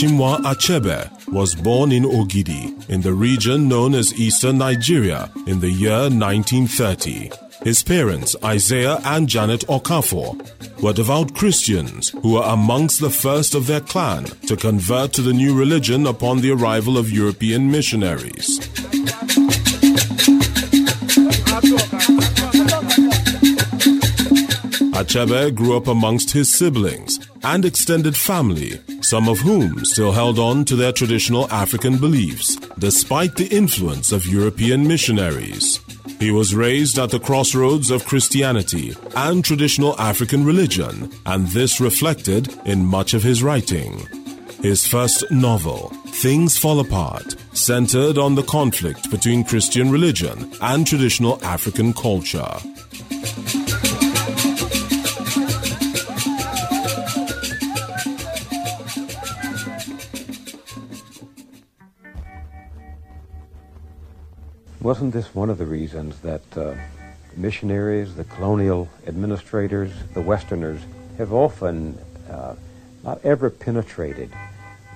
Chinua Achebe was born in Ogidi, in the region known as Eastern Nigeria, in the year 1930. His parents, Isaiah and Janet Okafor, were devout Christians who were amongst the first of their clan to convert to the new religion upon the arrival of European missionaries. Achebe grew up amongst his siblings and extended family, some of whom still held on to their traditional African beliefs, despite the influence of European missionaries. He was raised at the crossroads of Christianity and traditional African religion, and this reflected in much of his writing. His first novel, Things Fall Apart, centered on the conflict between Christian religion and traditional African culture. Wasn't this one of the reasons that uh, missionaries, the colonial administrators, the Westerners have often uh, not ever penetrated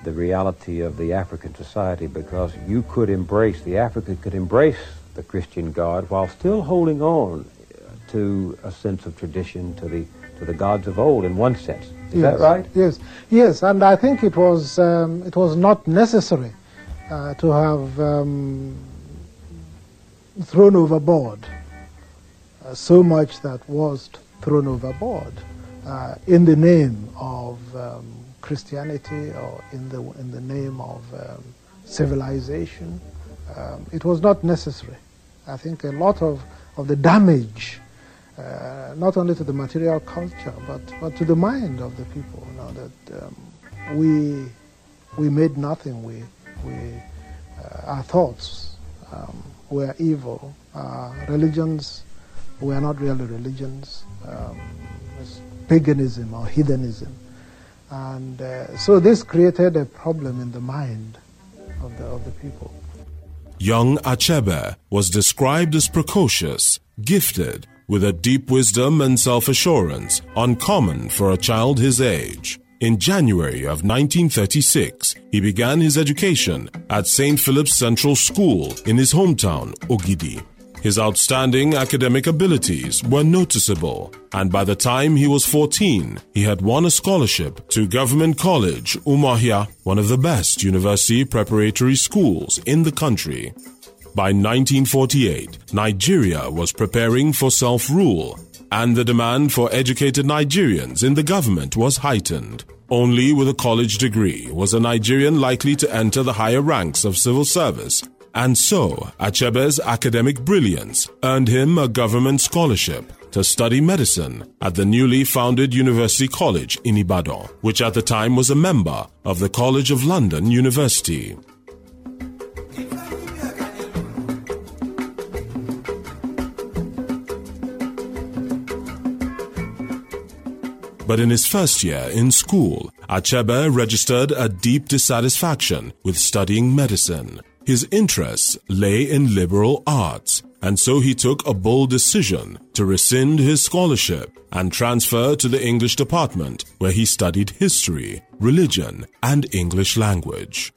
the reality of the African society because you could embrace, the African could embrace the Christian God while still holding on to a sense of tradition, to the, to the gods of old in one sense. Is yes, that right? Yes, yes, and I think it was, um, it was not necessary uh, to have um, thrown overboard uh, so much that was thrown overboard uh, in the name of um, Christianity or in the, in the name of um, civilization. Um, it was not necessary. I think a lot of, of the damage, uh, not only to the material culture, but, but to the mind of the people, you know, that um, we, we made nothing. We, we, uh, our thoughts um, were evil. Uh, religions were not really religions. Um, paganism or heathenism. And uh, so this created a problem in the mind of the, of the people. Young Achebe was described as precocious, gifted, with a deep wisdom and self assurance uncommon for a child his age. In January of 1936, he began his education at St. Philip's Central School in his hometown, Ogidi. His outstanding academic abilities were noticeable, and by the time he was 14, he had won a scholarship to Government College, Umuahia, one of the best university preparatory schools in the country. By 1948, Nigeria was preparing for self rule, and the demand for educated Nigerians in the government was heightened. Only with a college degree was a Nigerian likely to enter the higher ranks of civil service and so, Achebe's academic brilliance earned him a government scholarship to study medicine at the newly founded University College in Ibadan, which at the time was a member of the College of London University. But in his first year in school, Achebe registered a deep dissatisfaction with studying medicine. His interests lay in liberal arts, and so he took a bold decision to rescind his scholarship and transfer to the English department where he studied history, religion, and English language.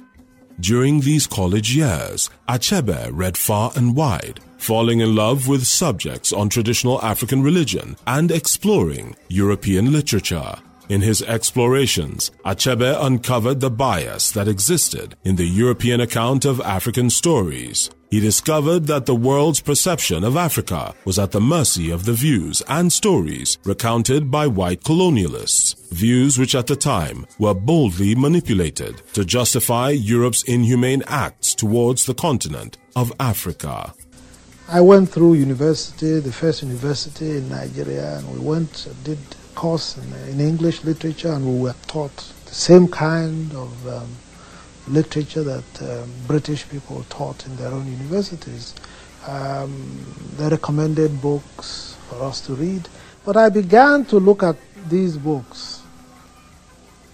During these college years, Achebe read far and wide, falling in love with subjects on traditional African religion and exploring European literature. In his explorations, Achebe uncovered the bias that existed in the European account of African stories. He discovered that the world's perception of Africa was at the mercy of the views and stories recounted by white colonialists, views which at the time were boldly manipulated to justify Europe's inhumane acts towards the continent of Africa. I went through university, the first university in Nigeria, and we went, did course in, in, English literature, and we were taught the same kind of um, literature that um, British people taught in their own universities. Um, they recommended books for us to read, but I began to look at these books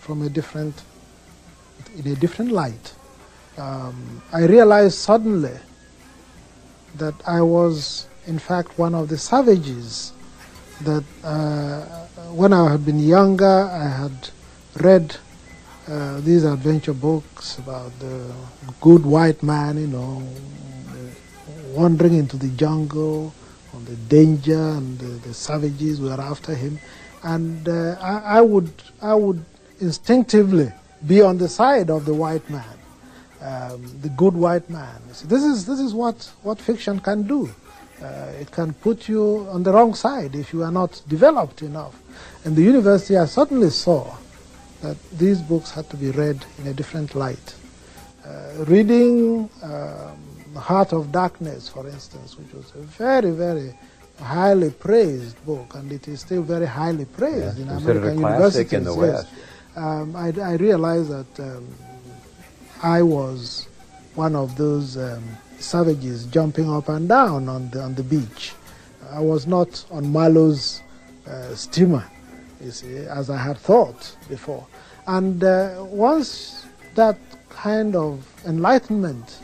from a different, in a different light. Um, I realized suddenly that I was, in fact, one of the savages that uh, when I had been younger, I had read uh, these adventure books about the good white man, you know, wandering into the jungle, on the danger and the, the savages were after him, and uh, I, I, would I would instinctively be on the side of the white man, um, the good white man. This is this is what what fiction can do. Uh, it can put you on the wrong side if you are not developed enough. And the university, I certainly saw that these books had to be read in a different light. Uh, reading um, Heart of Darkness, for instance, which was a very, very highly praised book, and it is still very highly praised in American universities. In the West. Yes. Um, I, I, realized that um, I was one of those um, savages jumping up and down on the, on the beach. I was not on Marlowe's uh, steamer, you see, as I had thought before. And uh, once that kind of enlightenment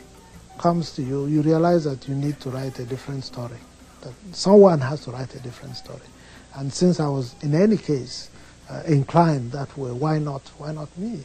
comes to you, you realize that you need to write a different story. That someone has to write a different story. And since I was, in any case, uh, inclined that way, why not? Why not me?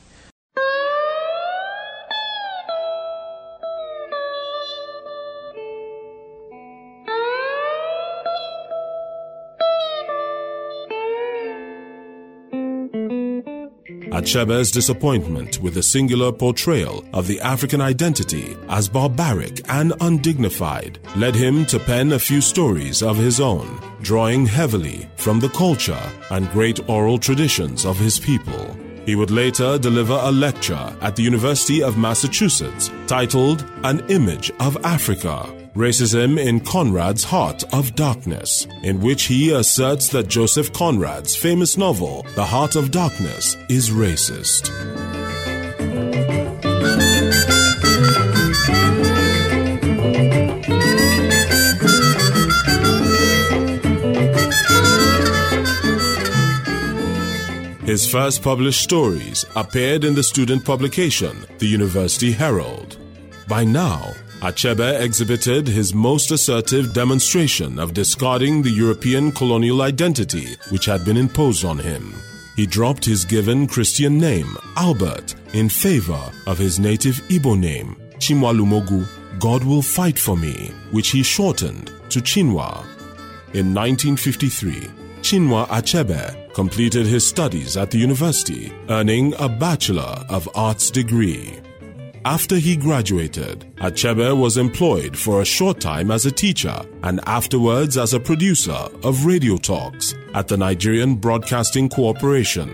Achebe's disappointment with the singular portrayal of the African identity as barbaric and undignified led him to pen a few stories of his own, drawing heavily from the culture and great oral traditions of his people. He would later deliver a lecture at the University of Massachusetts titled An Image of Africa racism in Conrad's Heart of Darkness, in which he asserts that Joseph Conrad's famous novel, The Heart of Darkness, is racist. His first published stories appeared in the student publication, the University Herald. By now, Achebe exhibited his most assertive demonstration of discarding the European colonial identity which had been imposed on him. He dropped his given Christian name, Albert, in favor of his native Igbo name, Chinualumogu, God will fight for me, which he shortened to Chinua. In 1953, Chinua Achebe completed his studies at the university, earning a Bachelor of Arts degree. After he graduated, Achebe was employed for a short time as a teacher and afterwards as a producer of radio talks at the Nigerian Broadcasting Corporation.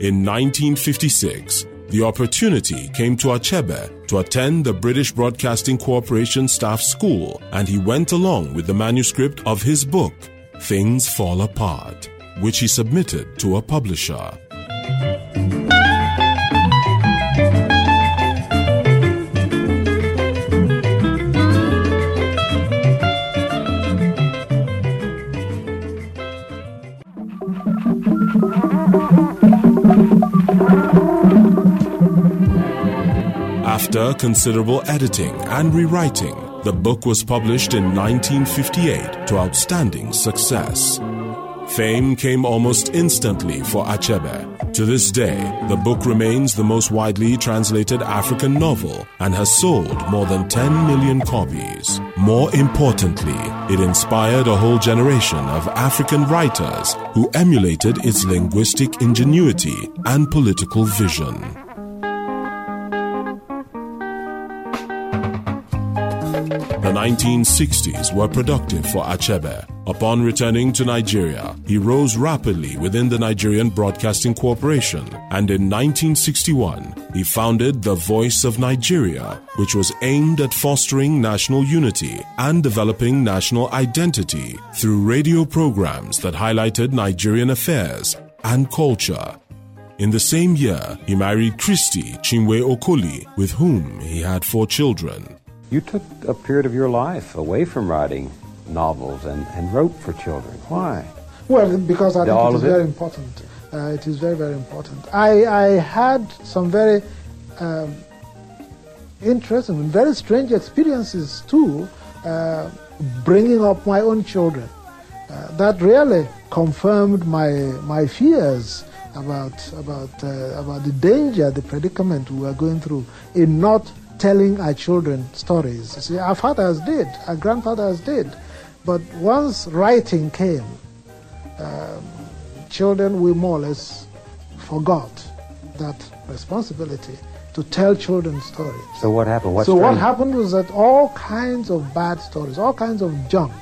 In 1956, the opportunity came to Achebe to attend the British Broadcasting Corporation Staff School, and he went along with the manuscript of his book, Things Fall Apart, which he submitted to a publisher. After considerable editing and rewriting, the book was published in 1958 to outstanding success. Fame came almost instantly for Achebe. To this day, the book remains the most widely translated African novel and has sold more than 10 million copies. More importantly, it inspired a whole generation of African writers who emulated its linguistic ingenuity and political vision. 1960s were productive for Achebe. Upon returning to Nigeria, he rose rapidly within the Nigerian Broadcasting Corporation, and in 1961, he founded The Voice of Nigeria, which was aimed at fostering national unity and developing national identity through radio programs that highlighted Nigerian affairs and culture. In the same year, he married Christy Chinwe Okoli, with whom he had four children. You took a period of your life away from writing novels and, and wrote for children. Why? Well, because I think it is it? very important. Uh, it is very, very important. I, I had some very um, interesting and very strange experiences too, uh, bringing up my own children. uh, that really confirmed my, my fears about, about, uh, about the danger, the predicament we were going through in not telling our children stories. See, our fathers did, our grandfathers did. But once writing came, um, children, we more or less forgot that responsibility to tell children stories. So what happened? so what happened was that all kinds of bad stories, all kinds of junk,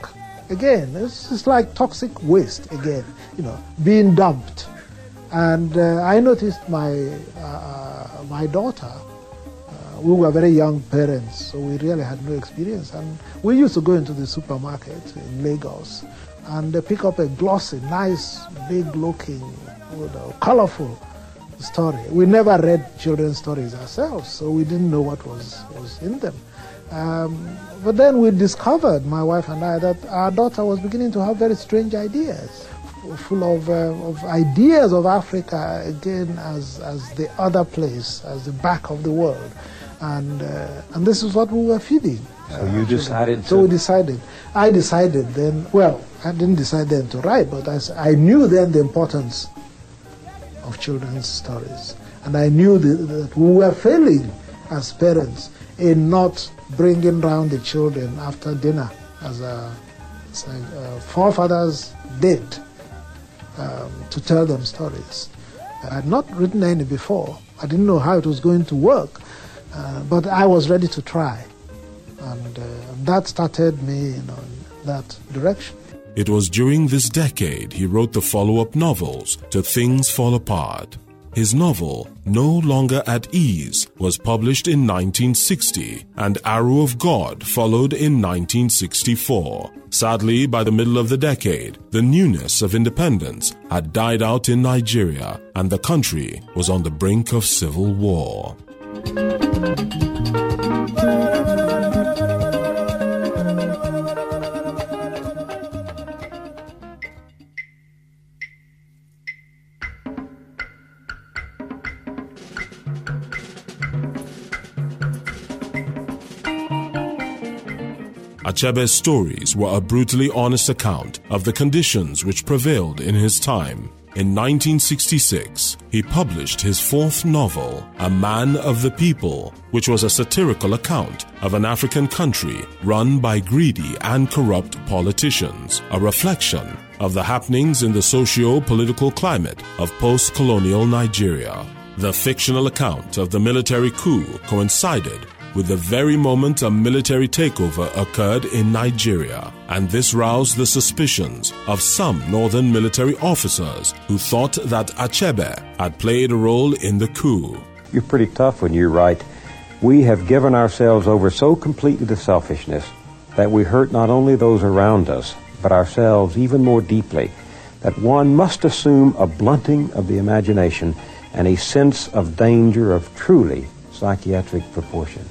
again, it's, it's like toxic waste again, you know, being dumped. And uh, I noticed my, uh, uh my daughter, we were very young parents, so we really had no experience. And we used to go into the supermarket in Lagos and pick up a glossy, nice, big looking, you know, colorful story. We never read children's stories ourselves, so we didn't know what was, was in them. Um, but then we discovered, my wife and I, that our daughter was beginning to have very strange ideas, full of, uh, of ideas of Africa again as, as the other place, as the back of the world. And, uh, and this is what we were feeding. So you decided So we decided. I decided then, well, I didn't decide then to write, but I, I knew then the importance of children's stories. And I knew that, that we were failing as parents in not bringing round the children after dinner, as, our, as our forefathers did, um, to tell them stories. I had not written any before. I didn't know how it was going to work, uh, but I was ready to try. And uh, that started me you know, in that direction. It was during this decade he wrote the follow-up novels to Things Fall Apart. His novel, No Longer at Ease, was published in 1960 and Arrow of God followed in 1964. Sadly, by the middle of the decade, the newness of independence had died out in Nigeria and the country was on the brink of civil war. Achebe's stories were a brutally honest account of the conditions which prevailed in his time. In 1966, he published his fourth novel, A Man of the People, which was a satirical account of an African country run by greedy and corrupt politicians, a reflection of the happenings in the socio political climate of post colonial Nigeria. The fictional account of the military coup coincided with the very moment a military takeover occurred in Nigeria, and this roused the suspicions of some northern military officers who thought that Achebe had played a role in the coup. You're pretty tough when you write, We have given ourselves over so completely to selfishness that we hurt not only those around us, but ourselves even more deeply, that one must assume a blunting of the imagination and a sense of danger of truly psychiatric proportions.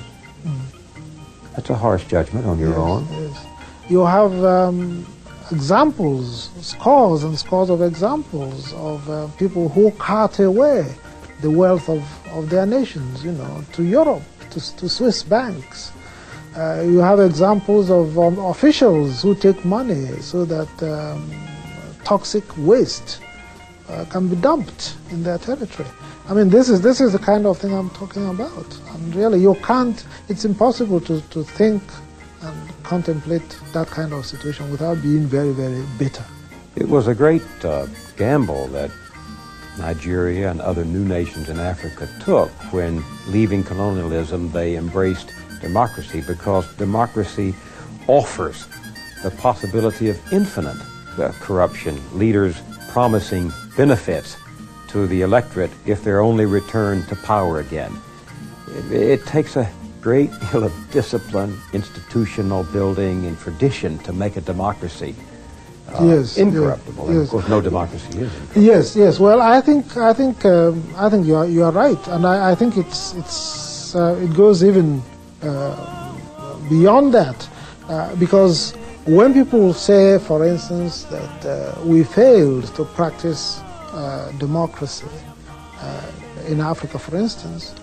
That's a harsh judgment on your yes, own. Yes. You have um, examples, scores and scores of examples of uh, people who cart away the wealth of, of their nations, you know, to Europe, to, to Swiss banks. Uh, you have examples of um, officials who take money so that um, toxic waste uh, can be dumped in their territory. I mean, this is this is the kind of thing I'm talking about. And really, you can't. It's impossible to, to think and contemplate that kind of situation without being very, very bitter. It was a great uh, gamble that Nigeria and other new nations in Africa took when, leaving colonialism, they embraced democracy because democracy offers the possibility of infinite uh, corruption, leaders promising benefits to the electorate if they're only returned to power again. It, it takes a great deal of discipline, institutional building, and tradition to make a democracy uh, yes, incorruptible. Yes, yes. of course, no democracy is. Yes, yes. Well, I think I think um, I think you are you are right, and I, I think it's it's uh, it goes even uh, beyond that uh, because when people say, for instance, that uh, we failed to practice uh, democracy uh, in Africa, for instance,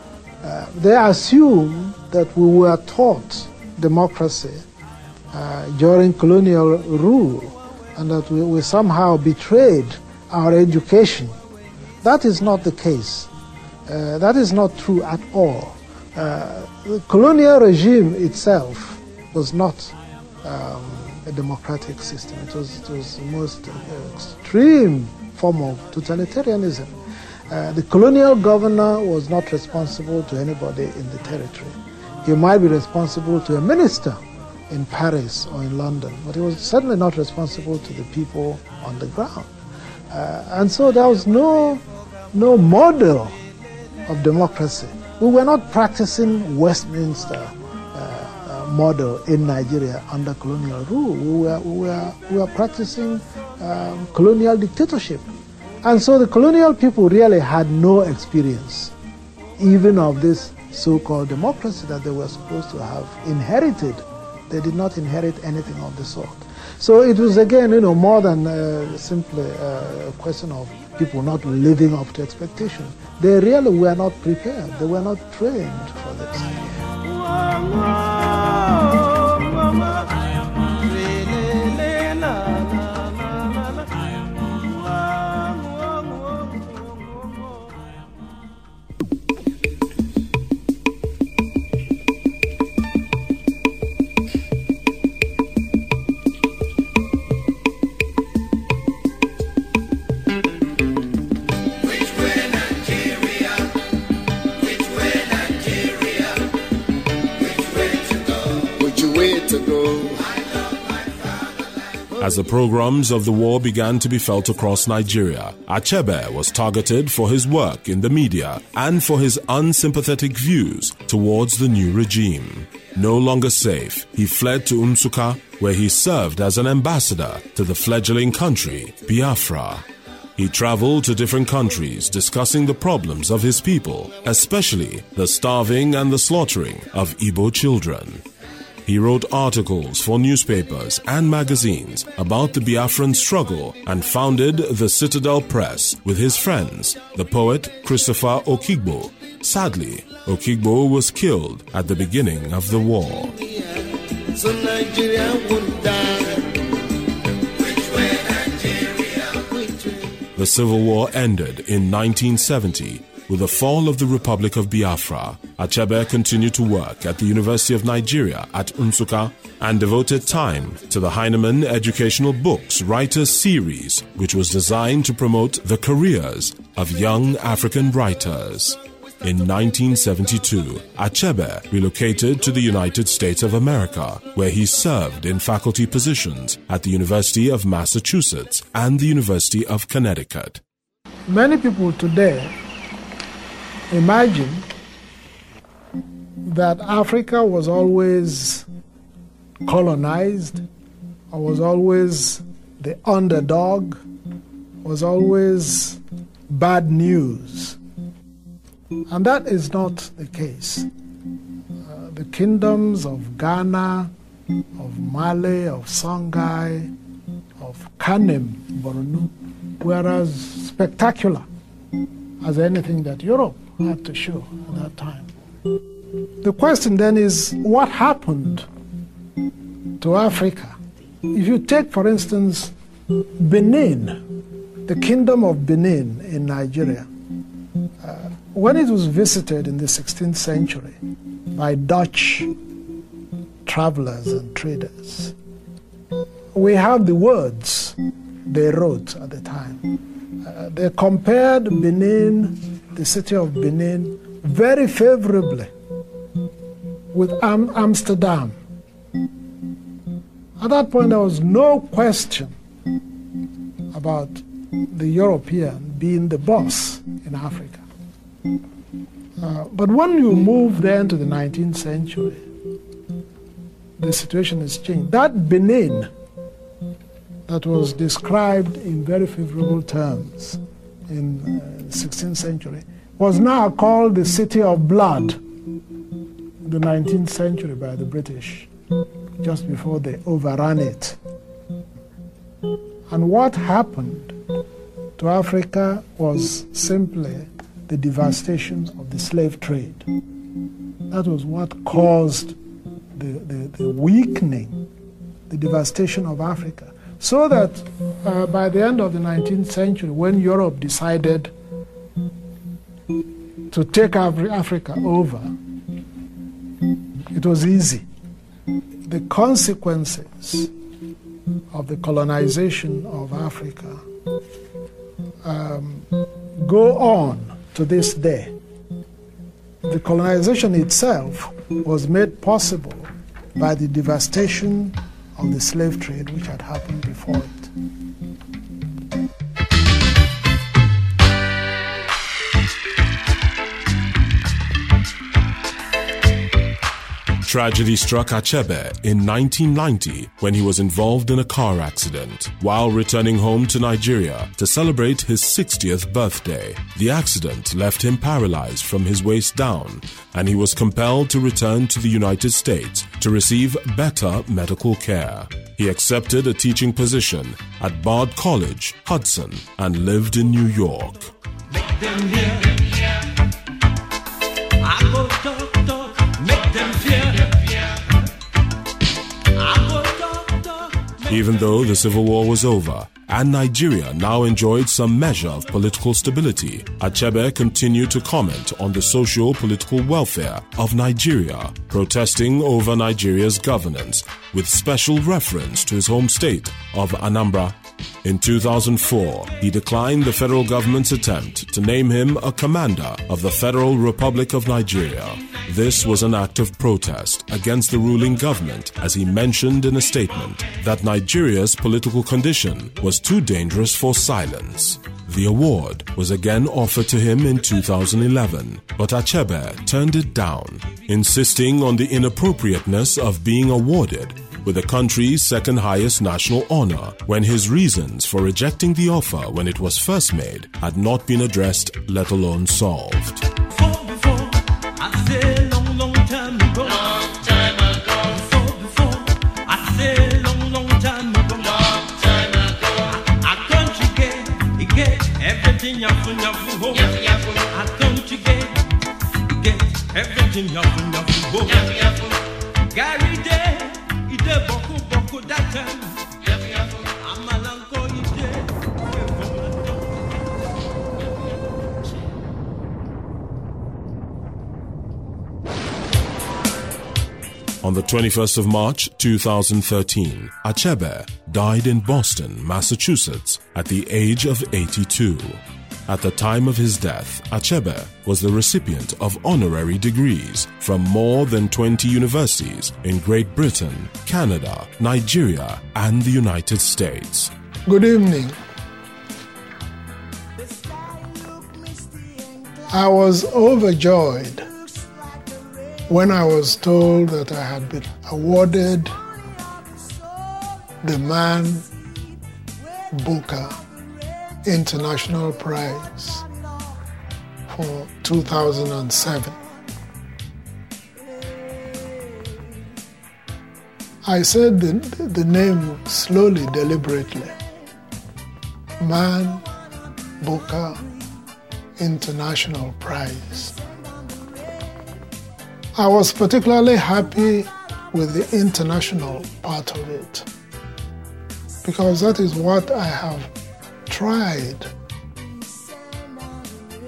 uh, they assume that we were taught democracy during colonial rule and that we, we somehow betrayed our education. That is not the case. Uh, that is not true at all. Uh, the colonial regime itself was not um, a democratic system. It was, it was the most uh, extreme form of totalitarianism. Uh, the colonial governor was not responsible to anybody in the territory. He might be responsible to a minister in Paris or in London, but he was certainly not responsible to the people on the ground. Uh, and so there was no, no model of democracy. We were not practicing Westminster model in Nigeria under colonial rule. We were, we were, we were practicing um, colonial dictatorship. And so the colonial people really had no experience, even of this so called democracy that they were supposed to have inherited. They did not inherit anything of the sort. So it was again, you know, more than uh, simply uh, a question of people not living up to expectation. They really were not prepared. They were not trained for this mama. As the programs of the war began to be felt across Nigeria, Achebe was targeted for his work in the media and for his unsympathetic views towards the new regime. No longer safe, he fled to Nsukka, where he served as an ambassador to the fledgling country, Biafra. He traveled to different countries discussing the problems of his people, especially the starving and the slaughtering of Igbo children. He wrote articles for newspapers and magazines about the Biafran struggle and founded the Citadel Press with his friends, the poet Christopher Okigbo. Sadly, Okigbo was killed at the beginning of the war. So Nigeria won't die. The Civil War ended in 1970 with the fall of the Republic of Biafra, Achebe continued to work at the University of Nigeria at Nsukka and devoted time to the Heinemann Educational Books Writers Series, which was designed to promote the careers of young African writers. In 1972, Achebe relocated to the United States of America, where he served in faculty positions at the University of Massachusetts and the University of Connecticut. Many people today imagine that Africa was always colonized, or was always the underdog, was always bad news. And that is not the case. Uh, the kingdoms of Ghana, of Mali, of Songhai, of Kanem, Bornu, were as spectacular as anything that Europe had to show at that time. The question then is what happened to Africa? If you take, for instance, Benin, the kingdom of Benin in Nigeria, uh, when it was visited in the 16th century by Dutch travelers and traders, we have the words they wrote at the time. Uh, they compared Benin the city of Benin very favorably with Am- Amsterdam. At that point, there was no question about the European being the boss in Africa. Uh, but when you move then to the 19th century, the situation has changed. That Benin that was described in very favorable terms in uh, 16th century, was now called the City of Blood the 19th century by the British, just before they overran it. And what happened to Africa was simply the devastation of the slave trade. That was what caused the, the, the weakening, the devastation of Africa. So that uh, by the end of the 19th century, when Europe decided to take Africa over, it was easy. The consequences of the colonization of Africa um, go on to this day. The colonization itself was made possible by the devastation of the slave trade which had happened before it. Tragedy struck Achebe in 1990 when he was involved in a car accident while returning home to Nigeria to celebrate his 60th birthday. The accident left him paralyzed from his waist down, and he was compelled to return to the United States to receive better medical care. He accepted a teaching position at Bard College, Hudson, and lived in New York. Even though the Civil War was over and Nigeria now enjoyed some measure of political stability, Achebe continued to comment on the socio political welfare of Nigeria, protesting over Nigeria's governance with special reference to his home state of Anambra. In 2004, he declined the federal government's attempt to name him a commander of the Federal Republic of Nigeria. This was an act of protest against the ruling government as he mentioned in a statement that Nigeria's political condition was too dangerous for silence. The award was again offered to him in 2011, but Achebe turned it down, insisting on the inappropriateness of being awarded with the country's second highest national honor when his reasons for rejecting the offer when it was first made had not been addressed, let alone solved. everything the 21st of March 2013, Achebe died in Boston, Massachusetts at the age of 82. At the time of his death, Achebe was the recipient of honorary degrees from more than 20 universities in Great Britain, Canada, Nigeria, and the United States. Good evening. I was overjoyed when I was told that I had been awarded the Man Booker International Prize for 2007. I said the, the name slowly, deliberately. Man Booker International Prize. I was particularly happy with the international part of it because that is what I have tried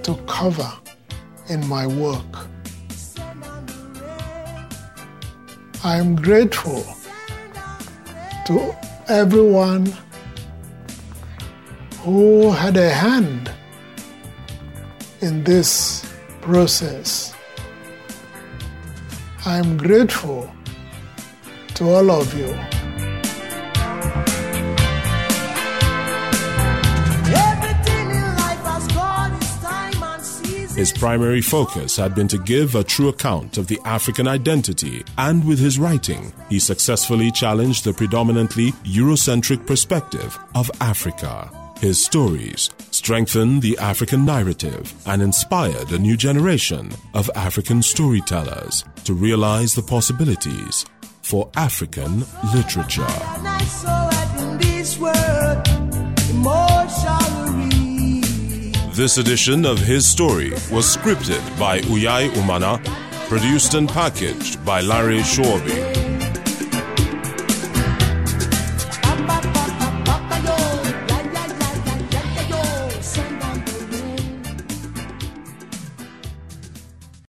to cover in my work. I am grateful to everyone who had a hand in this process. I am grateful to all of you. His primary focus had been to give a true account of the African identity, and with his writing, he successfully challenged the predominantly Eurocentric perspective of Africa. His stories strengthened the African narrative and inspired a new generation of African storytellers to realize the possibilities for African literature. This edition of His Story was scripted by Uyai Umana, produced and packaged by Larry Shorby.